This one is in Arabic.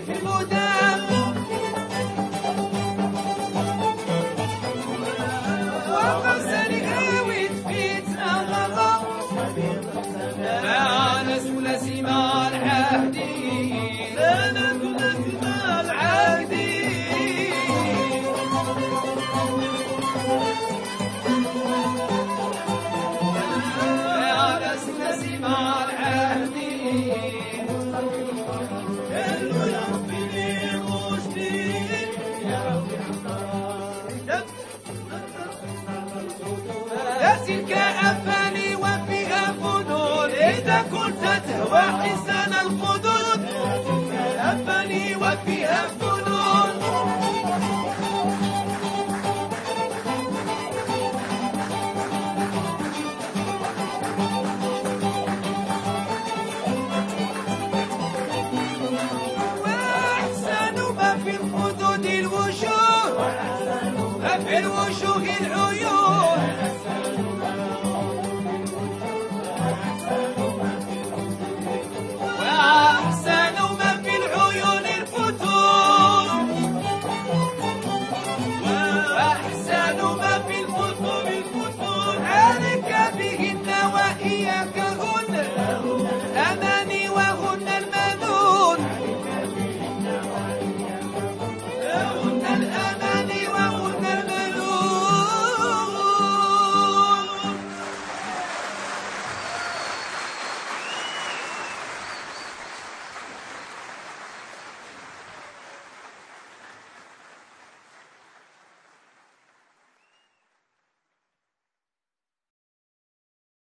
في الهدى الأفان وفيها فنون إذا كنت تهوى حسن القدس